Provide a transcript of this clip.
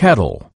kettle.